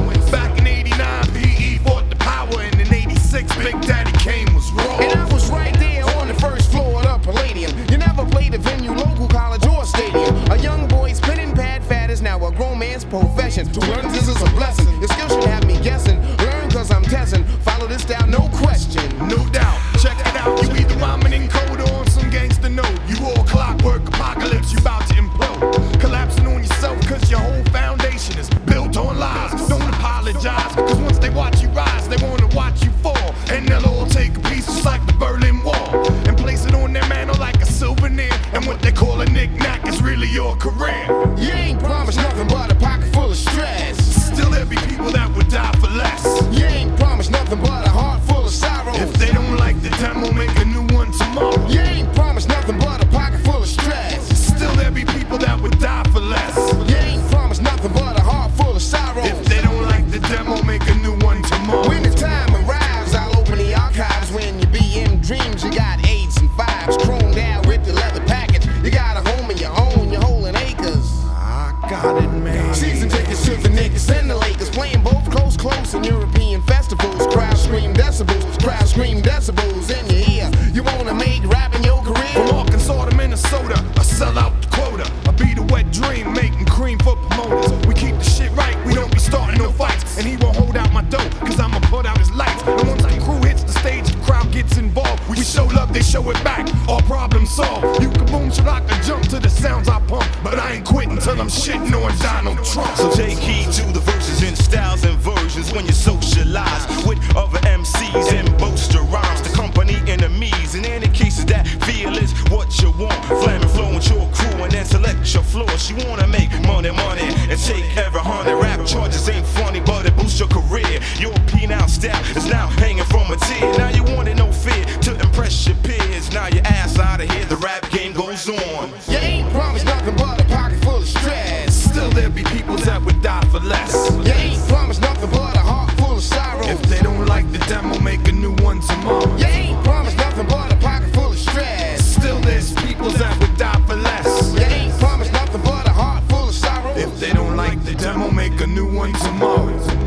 went. Back in 89, PE bought the power, and in 86, Big Daddy Kane was raw. And I was right there on the first floor of the Palladium. You never played a venue, local college or stadium. A young boy's pen and pad fad is now a grown man's profession. To learn this is a blessing. Your skill should have me guessing. Learn cause I'm testing. Follow this down, no question. No your career. You ain't promised nothing but a European festivals. Crowd scream decibels, crowd scream decibels in your ear. You wanna make rapping your career? From? Arkansas to Minnesota, I sell out the quota. I be the wet dream, making cream for promoters. We keep the shit right, we don't be starting no fights. And he won't hold out my dough, cause I'ma put out his lights. And once the crew hits the stage, the crowd gets involved. We show love, they show it back. All problems solved. You can boom, should I can jump to the sounds I pump. But I ain't quitting till I'm shitting on Donald Trump. So take heed to the stressed is now hanging from a tear. Now you wanted no fear to impress your peers. Now your ass out of here, the rap game goes on. You ain't promised nothing but a pocket full of stress. Still there be people that would die for less. You ain't promised nothing but a heart full of sorrow. If they don't like the demo, make a new one tomorrow. You ain't promised nothing but a pocket full of stress. Still there's people that would die for less. You ain't promised nothing but a heart full of sorrow. If they don't like the demo, make a new one tomorrow.